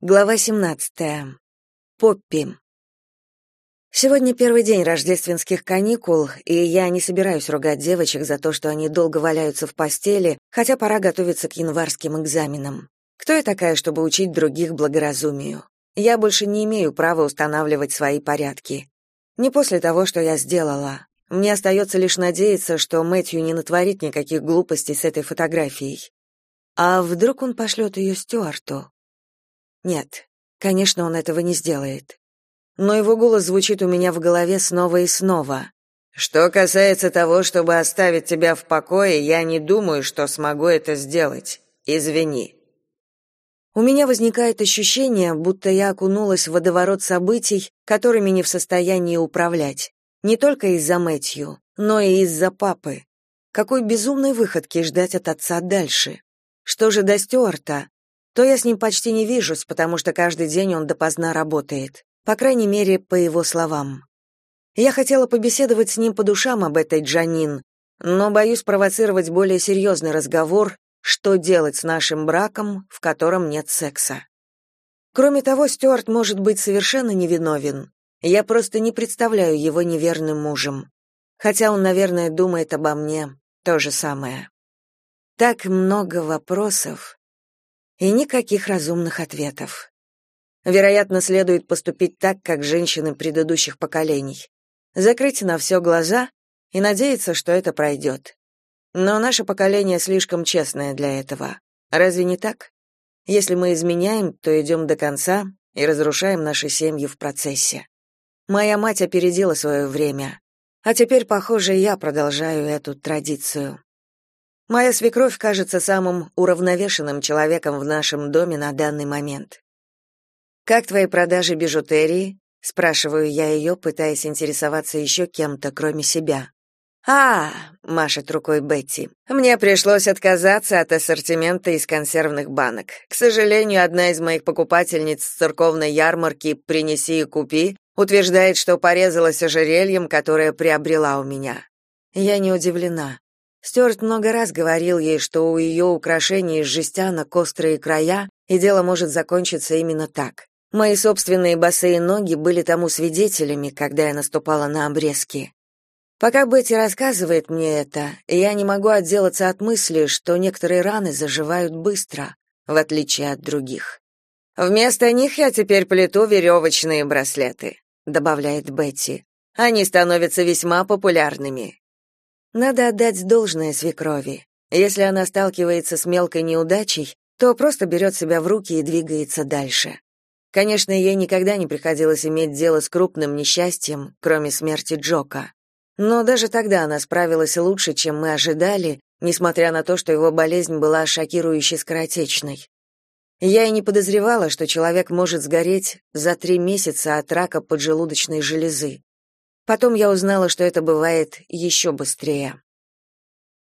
Глава 17. Поппи. Сегодня первый день рождественских каникул, и я не собираюсь ругать девочек за то, что они долго валяются в постели, хотя пора готовиться к январским экзаменам. Кто я такая, чтобы учить других благоразумию? Я больше не имею права устанавливать свои порядки. Не после того, что я сделала. Мне остается лишь надеяться, что Мэтью не натворит никаких глупостей с этой фотографией. А вдруг он пошлет ее Стюарту? Нет, конечно, он этого не сделает. Но его голос звучит у меня в голове снова и снова. Что касается того, чтобы оставить тебя в покое, я не думаю, что смогу это сделать. Извини. У меня возникает ощущение, будто я окунулась в водоворот событий, которыми не в состоянии управлять. Не только из-за Мэтью, но и из-за папы. Какой безумной выходки ждать от отца дальше? Что же до Стюарта? То я с ним почти не вижусь, потому что каждый день он допоздна работает, по крайней мере, по его словам. Я хотела побеседовать с ним по душам об этой Джанин, но боюсь провоцировать более серьезный разговор, что делать с нашим браком, в котором нет секса. Кроме того, Стюарт может быть совершенно невиновен. Я просто не представляю его неверным мужем. Хотя он, наверное, думает обо мне то же самое. Так много вопросов и никаких разумных ответов. Вероятно, следует поступить так, как женщины предыдущих поколений. Закрыть на все глаза и надеяться, что это пройдет. Но наше поколение слишком честное для этого. Разве не так? Если мы изменяем, то идем до конца и разрушаем наши семьи в процессе. Моя мать опередила свое время, а теперь, похоже, я продолжаю эту традицию. Моя свекровь кажется самым уравновешенным человеком в нашем доме на данный момент. «Как твои продажи бижутерии?» — спрашиваю я ее, пытаясь интересоваться еще кем-то, кроме себя. «А, — машет рукой Бетти, — мне пришлось отказаться от ассортимента из консервных банок. К сожалению, одна из моих покупательниц с церковной ярмарки «Принеси и купи» утверждает, что порезалась ожерельем, которое приобрела у меня. Я не удивлена. Стюарт много раз говорил ей, что у ее украшений из жестянок острые края, и дело может закончиться именно так. Мои собственные босые ноги были тому свидетелями, когда я наступала на обрезки. Пока Бетти рассказывает мне это, я не могу отделаться от мысли, что некоторые раны заживают быстро, в отличие от других. Вместо них я теперь плету веревочные браслеты, добавляет Бетти. Они становятся весьма популярными. Надо отдать должное свекрови. Если она сталкивается с мелкой неудачей, то просто берет себя в руки и двигается дальше. Конечно, ей никогда не приходилось иметь дело с крупным несчастьем, кроме смерти Джока. Но даже тогда она справилась лучше, чем мы ожидали, несмотря на то, что его болезнь была шокирующе скоротечной. Я и не подозревала, что человек может сгореть за три месяца от рака поджелудочной железы. Потом я узнала, что это бывает еще быстрее.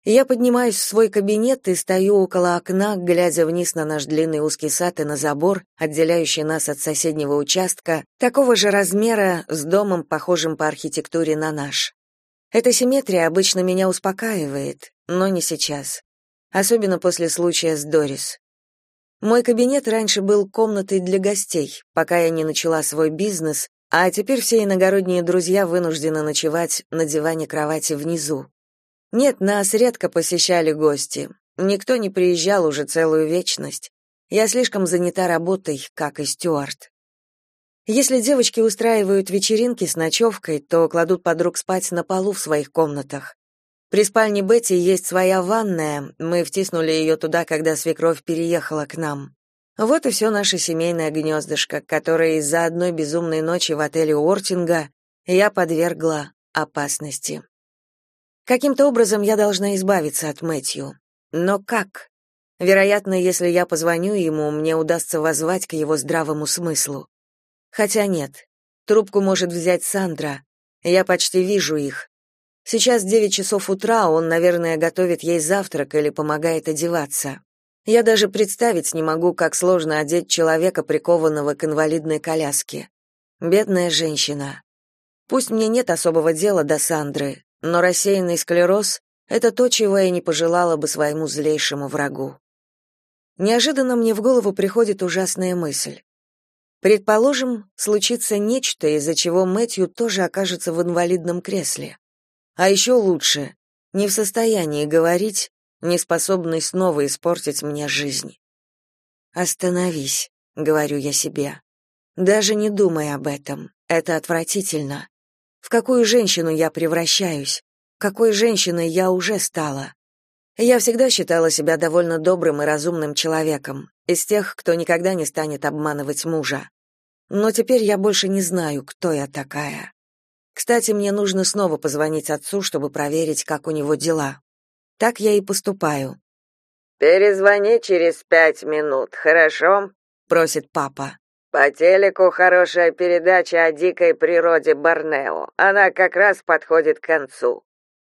Я поднимаюсь в свой кабинет и стою около окна, глядя вниз на наш длинный узкий сад и на забор, отделяющий нас от соседнего участка, такого же размера, с домом, похожим по архитектуре на наш. Эта симметрия обычно меня успокаивает, но не сейчас. Особенно после случая с Дорис. Мой кабинет раньше был комнатой для гостей, пока я не начала свой бизнес, а теперь все иногородние друзья вынуждены ночевать на диване кровати внизу. Нет, нас редко посещали гости. Никто не приезжал уже целую вечность. Я слишком занята работой, как и Стюарт. Если девочки устраивают вечеринки с ночевкой, то кладут подруг спать на полу в своих комнатах. При спальне Бетти есть своя ванная, мы втиснули ее туда, когда свекровь переехала к нам. Вот и все наше семейное гнездышко, которое из-за одной безумной ночи в отеле Уортинга я подвергла опасности. Каким-то образом я должна избавиться от Мэтью. Но как? Вероятно, если я позвоню ему, мне удастся воззвать к его здравому смыслу. Хотя нет. Трубку может взять Сандра. Я почти вижу их. Сейчас девять часов утра, он, наверное, готовит ей завтрак или помогает одеваться. Я даже представить не могу, как сложно одеть человека, прикованного к инвалидной коляске. Бедная женщина. Пусть мне нет особого дела до Сандры, но рассеянный склероз — это то, чего я не пожелала бы своему злейшему врагу. Неожиданно мне в голову приходит ужасная мысль. Предположим, случится нечто, из-за чего Мэтью тоже окажется в инвалидном кресле. А еще лучше, не в состоянии говорить, не способный снова испортить мне жизнь. «Остановись», — говорю я себе. «Даже не думай об этом. Это отвратительно. В какую женщину я превращаюсь? Какой женщиной я уже стала? Я всегда считала себя довольно добрым и разумным человеком, из тех, кто никогда не станет обманывать мужа. Но теперь я больше не знаю, кто я такая. Кстати, мне нужно снова позвонить отцу, чтобы проверить, как у него дела. Так я и поступаю. Перезвони через пять минут, хорошо? просит папа. По телеку хорошая передача о дикой природе Борнео. Она как раз подходит к концу.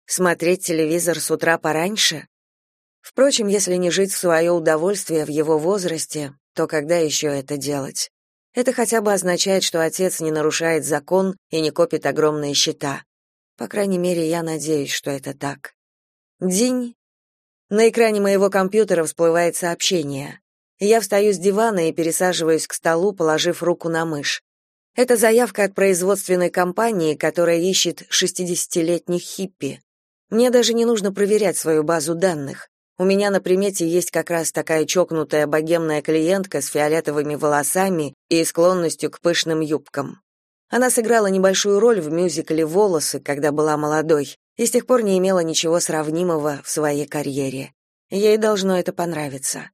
Смотреть телевизор с утра пораньше? Впрочем, если не жить в свое удовольствие в его возрасте, то когда еще это делать? Это хотя бы означает, что отец не нарушает закон и не копит огромные счета. По крайней мере, я надеюсь, что это так. День. На экране моего компьютера всплывает сообщение. Я встаю с дивана и пересаживаюсь к столу, положив руку на мышь. Это заявка от производственной компании, которая ищет 60-летних хиппи. Мне даже не нужно проверять свою базу данных. У меня на примете есть как раз такая чокнутая богемная клиентка с фиолетовыми волосами и склонностью к пышным юбкам. Она сыграла небольшую роль в мюзикле «Волосы», когда была молодой, и с тех пор не имела ничего сравнимого в своей карьере. Ей должно это понравиться.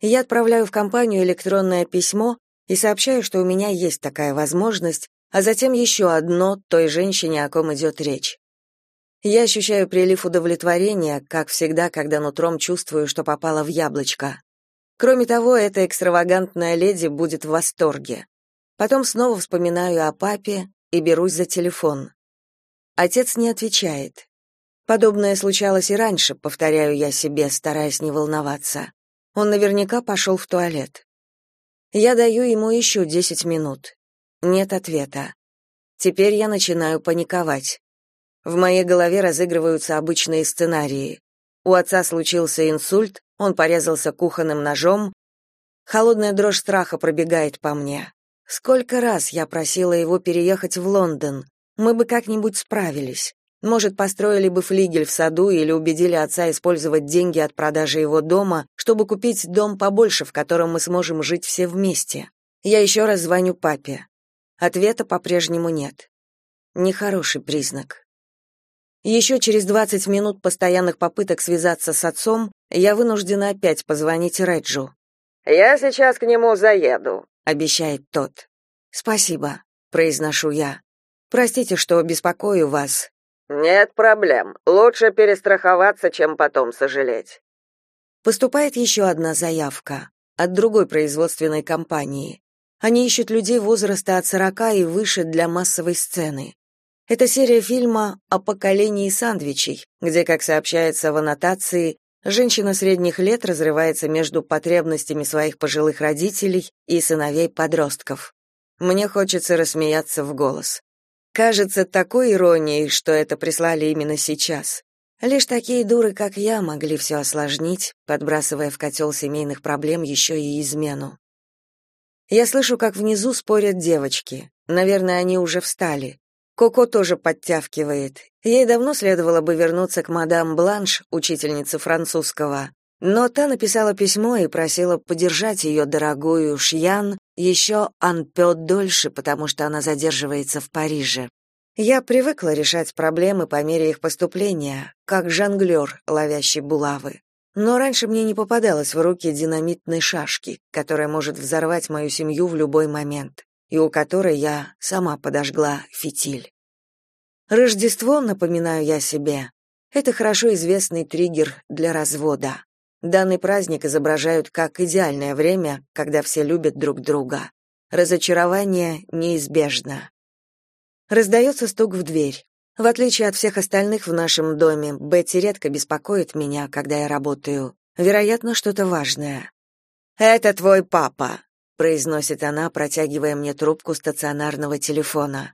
Я отправляю в компанию электронное письмо и сообщаю, что у меня есть такая возможность, а затем еще одно той женщине, о ком идет речь. Я ощущаю прилив удовлетворения, как всегда, когда нутром чувствую, что попала в яблочко. Кроме того, эта экстравагантная леди будет в восторге. Потом снова вспоминаю о папе и берусь за телефон. Отец не отвечает. Подобное случалось и раньше, повторяю я себе, стараясь не волноваться. Он наверняка пошел в туалет. Я даю ему еще десять минут. Нет ответа. Теперь я начинаю паниковать. В моей голове разыгрываются обычные сценарии. У отца случился инсульт, он порезался кухонным ножом. Холодная дрожь страха пробегает по мне. Сколько раз я просила его переехать в Лондон. Мы бы как-нибудь справились. Может, построили бы флигель в саду или убедили отца использовать деньги от продажи его дома, чтобы купить дом побольше, в котором мы сможем жить все вместе. Я еще раз звоню папе. Ответа по-прежнему нет. Нехороший признак. Еще через 20 минут постоянных попыток связаться с отцом, я вынуждена опять позвонить Реджу. «Я сейчас к нему заеду», — обещает тот. «Спасибо», — произношу я. «Простите, что беспокою вас». «Нет проблем. Лучше перестраховаться, чем потом сожалеть». Поступает еще одна заявка от другой производственной компании. Они ищут людей возраста от 40 и выше для массовой сцены. Это серия фильма о поколении сандвичей, где, как сообщается в аннотации, женщина средних лет разрывается между потребностями своих пожилых родителей и сыновей-подростков. Мне хочется рассмеяться в голос. Кажется такой иронией, что это прислали именно сейчас. Лишь такие дуры, как я, могли все осложнить, подбрасывая в котел семейных проблем еще и измену. Я слышу, как внизу спорят девочки. Наверное, они уже встали. Коко тоже подтявкивает. Ей давно следовало бы вернуться к мадам Бланш, учительнице французского, но та написала письмо и просила поддержать ее дорогую Шьян еще анпё дольше, потому что она задерживается в Париже. Я привыкла решать проблемы по мере их поступления, как жонглер, ловящий булавы. Но раньше мне не попадалось в руки динамитной шашки, которая может взорвать мою семью в любой момент и у которой я сама подожгла фитиль. Рождество, напоминаю я себе, это хорошо известный триггер для развода. Данный праздник изображают как идеальное время, когда все любят друг друга. Разочарование неизбежно. Раздается стук в дверь. В отличие от всех остальных в нашем доме, Бетти редко беспокоит меня, когда я работаю. Вероятно, что-то важное. «Это твой папа», произносит она, протягивая мне трубку стационарного телефона.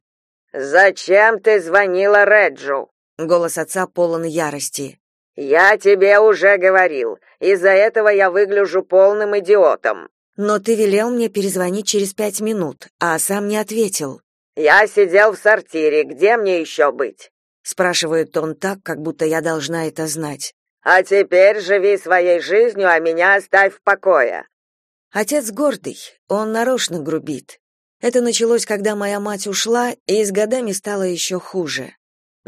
Зачем ты звонила Реджу? Голос отца полон ярости. Я тебе уже говорил. Из-за этого я выгляжу полным идиотом. Но ты велел мне перезвонить через пять минут, а сам не ответил. Я сидел в сортире, где мне еще быть? спрашивает он так, как будто я должна это знать. А теперь живи своей жизнью, а меня оставь в покое. Отец гордый, он нарочно грубит. Это началось, когда моя мать ушла, и с годами стало еще хуже.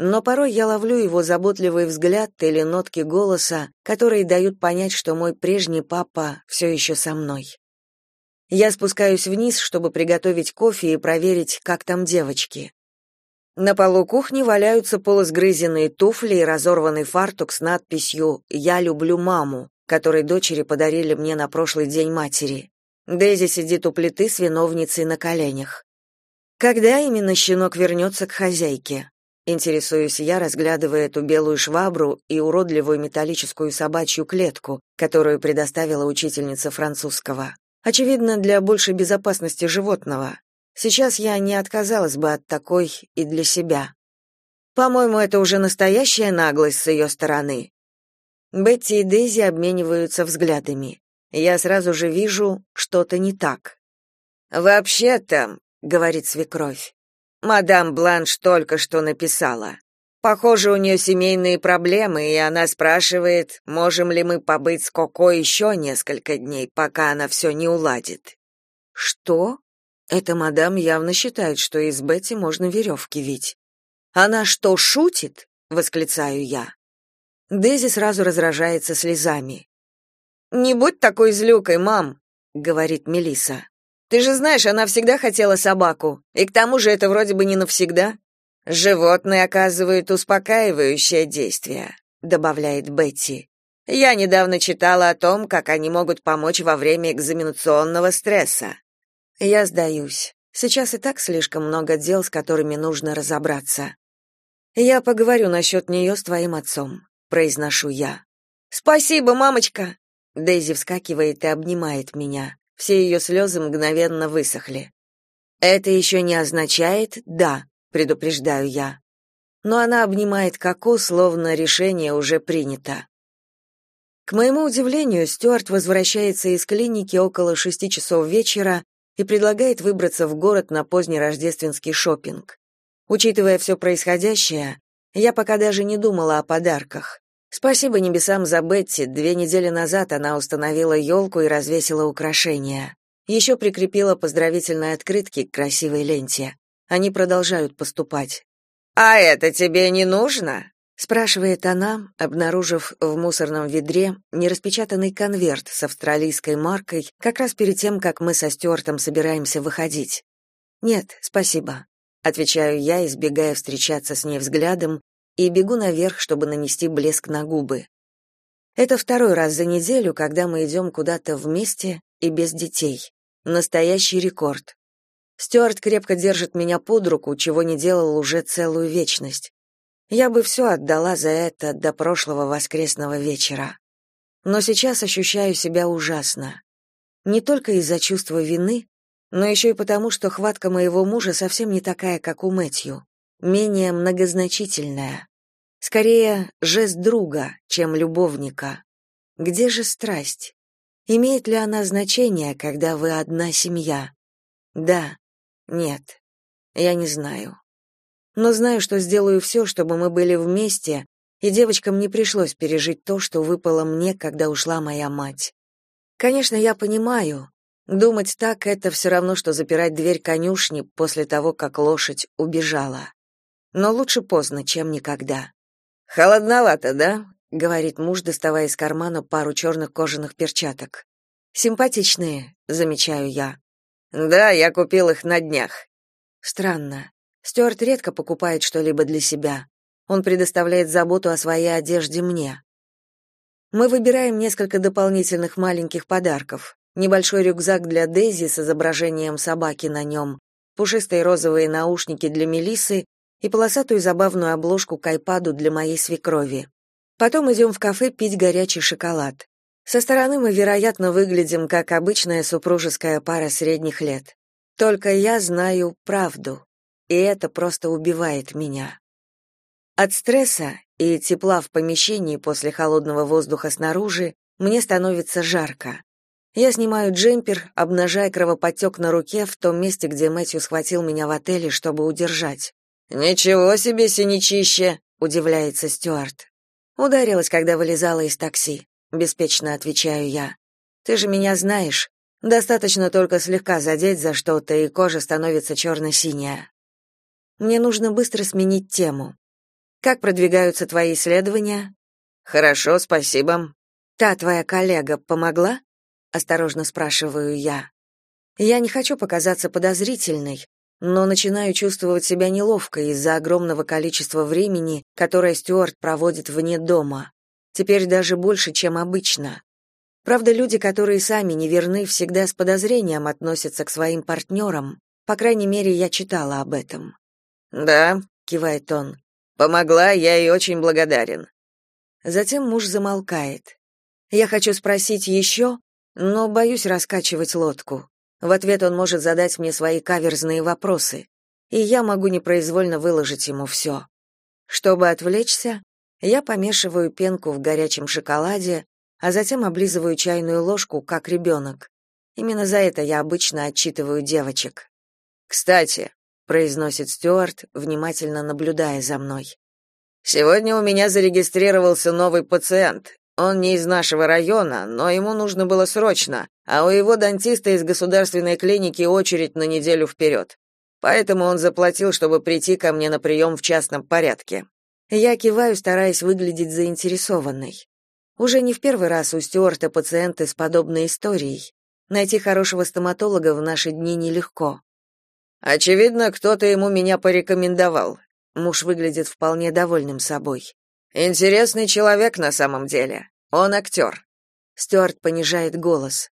Но порой я ловлю его заботливый взгляд или нотки голоса, которые дают понять, что мой прежний папа все еще со мной. Я спускаюсь вниз, чтобы приготовить кофе и проверить, как там девочки. На полу кухни валяются полусгрызенные туфли и разорванный фартук с надписью «Я люблю маму», который дочери подарили мне на прошлый день матери. Дейзи сидит у плиты с виновницей на коленях. Когда именно щенок вернется к хозяйке? Интересуюсь я, разглядывая эту белую швабру и уродливую металлическую собачью клетку, которую предоставила учительница французского. Очевидно, для большей безопасности животного. Сейчас я не отказалась бы от такой и для себя. По-моему, это уже настоящая наглость с ее стороны. Бетти и Дейзи обмениваются взглядами. Я сразу же вижу, что-то не так. «Вообще-то», — говорит свекровь, — «мадам Бланш только что написала. Похоже, у нее семейные проблемы, и она спрашивает, можем ли мы побыть с Коко еще несколько дней, пока она все не уладит». «Что?» Эта мадам явно считает, что из Бетти можно веревки вить. Она что, шутит? восклицаю я. Дейзи сразу разражается слезами. Не будь такой злюкой, мам, говорит Мелиса. Ты же знаешь, она всегда хотела собаку, и к тому же это вроде бы не навсегда. Животные оказывают успокаивающее действие, добавляет Бетти. Я недавно читала о том, как они могут помочь во время экзаменационного стресса. Я сдаюсь. Сейчас и так слишком много дел, с которыми нужно разобраться. Я поговорю насчет нее с твоим отцом, произношу я. Спасибо, мамочка. Дейзи вскакивает и обнимает меня. Все ее слезы мгновенно высохли. Это еще не означает «да», предупреждаю я. Но она обнимает Коко, словно решение уже принято. К моему удивлению, Стюарт возвращается из клиники около шести часов вечера и предлагает выбраться в город на поздний рождественский шопинг. Учитывая все происходящее, я пока даже не думала о подарках. Спасибо небесам за Бетти, две недели назад она установила елку и развесила украшения. Еще прикрепила поздравительные открытки к красивой ленте. Они продолжают поступать. «А это тебе не нужно?» спрашивает она, обнаружив в мусорном ведре нераспечатанный конверт с австралийской маркой, как раз перед тем, как мы со Стюартом собираемся выходить. Нет, спасибо, отвечаю я, избегая встречаться с ней взглядом, и бегу наверх, чтобы нанести блеск на губы. Это второй раз за неделю, когда мы идем куда-то вместе и без детей. Настоящий рекорд. Стюарт крепко держит меня под руку, чего не делал уже целую вечность. Я бы все отдала за это до прошлого воскресного вечера. Но сейчас ощущаю себя ужасно. Не только из-за чувства вины, но еще и потому, что хватка моего мужа совсем не такая, как у Мэтью, менее многозначительная. Скорее, жест друга, чем любовника. Где же страсть? Имеет ли она значение, когда вы одна семья? Да. Нет. Я не знаю но знаю, что сделаю все, чтобы мы были вместе, и девочкам не пришлось пережить то, что выпало мне, когда ушла моя мать. Конечно, я понимаю, думать так это все равно что запирать дверь конюшни после того, как лошадь убежала. Но лучше поздно, чем никогда. Холодновато, да? говорит муж, доставая из кармана пару черных кожаных перчаток. Симпатичные, замечаю я. Да, я купил их на днях. Странно. Стюарт редко покупает что-либо для себя. Он предоставляет заботу о своей одежде мне. Мы выбираем несколько дополнительных маленьких подарков. Небольшой рюкзак для Дейзи с изображением собаки на нем, пушистые розовые наушники для Мелисы и полосатую забавную обложку к айпаду для моей свекрови. Потом идем в кафе пить горячий шоколад. Со стороны мы, вероятно, выглядим как обычная супружеская пара средних лет. Только я знаю правду и это просто убивает меня. От стресса и тепла в помещении после холодного воздуха снаружи мне становится жарко. Я снимаю джемпер, обнажая кровоподтек на руке в том месте, где Мэтью схватил меня в отеле, чтобы удержать. «Ничего себе синячище!» — удивляется Стюарт. Ударилась, когда вылезала из такси. Беспечно отвечаю я. «Ты же меня знаешь. Достаточно только слегка задеть за что-то, и кожа становится черно-синяя. Мне нужно быстро сменить тему. Как продвигаются твои исследования? Хорошо, спасибо. Та твоя коллега помогла? осторожно спрашиваю я. Я не хочу показаться подозрительной, но начинаю чувствовать себя неловко из-за огромного количества времени, которое Стюарт проводит вне дома. Теперь даже больше, чем обычно. Правда, люди, которые сами не верны, всегда с подозрением относятся к своим партнерам. По крайней мере, я читала об этом. «Да», — кивает он, — «помогла, я ей очень благодарен». Затем муж замолкает. Я хочу спросить еще, но боюсь раскачивать лодку. В ответ он может задать мне свои каверзные вопросы, и я могу непроизвольно выложить ему все. Чтобы отвлечься, я помешиваю пенку в горячем шоколаде, а затем облизываю чайную ложку, как ребенок. Именно за это я обычно отчитываю девочек. «Кстати», — произносит Стюарт, внимательно наблюдая за мной, «сегодня у меня зарегистрировался новый пациент, он не из нашего района, но ему нужно было срочно, а у его дантиста из государственной клиники очередь на неделю вперед. Поэтому он заплатил, чтобы прийти ко мне на прием в частном порядке. Я киваю, стараясь выглядеть заинтересованной. Уже не в первый раз у Стюарта пациенты с подобной историей. Найти хорошего стоматолога в наши дни нелегко. Очевидно, кто-то ему меня порекомендовал. Муж выглядит вполне довольным собой. Интересный человек на самом деле. Он актер». Стюарт понижает голос.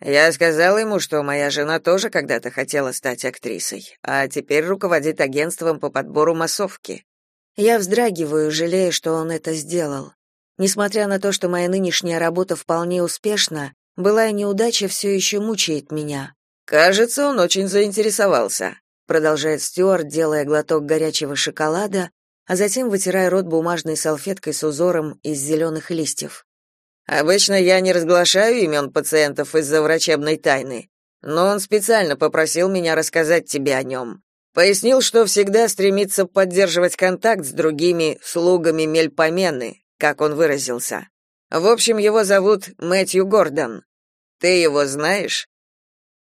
Я сказал ему, что моя жена тоже когда-то хотела стать актрисой, а теперь руководит агентством по подбору массовки. Я вздрагиваю, жалея, что он это сделал. Несмотря на то, что моя нынешняя работа вполне успешна, былая неудача все еще мучает меня. Кажется, он очень заинтересовался, продолжает Стюарт, делая глоток горячего шоколада, а затем вытирая рот бумажной салфеткой с узором из зеленых листьев. Обычно я не разглашаю имен пациентов из-за врачебной тайны, но он специально попросил меня рассказать тебе о нем. Пояснил, что всегда стремится поддерживать контакт с другими слугами Мельпомены, как он выразился. В общем, его зовут Мэтью Гордон. Ты его знаешь?